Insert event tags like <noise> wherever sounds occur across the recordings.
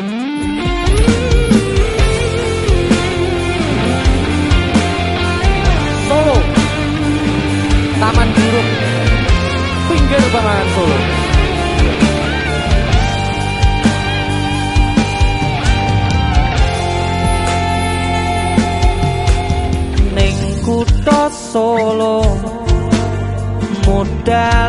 Solo Taman Burung Pinggir Bangalan Solo Ning kutha Solo modal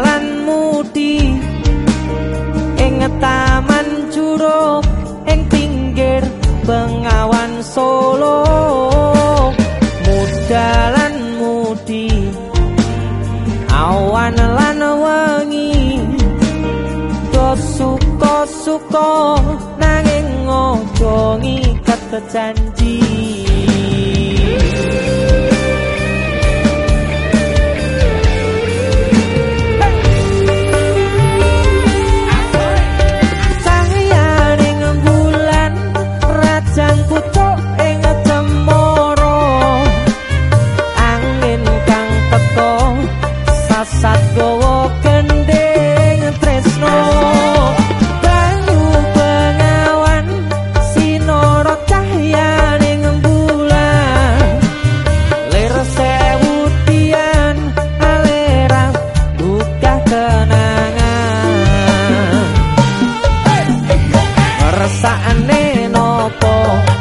wane lan wengi suka suka nanging ngojo ngikat janji apa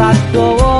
砂糖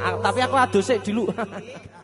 tapi aku adus sik dulu. <laughs>